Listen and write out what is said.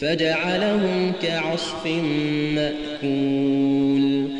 فجعلهم كعصف مأكول.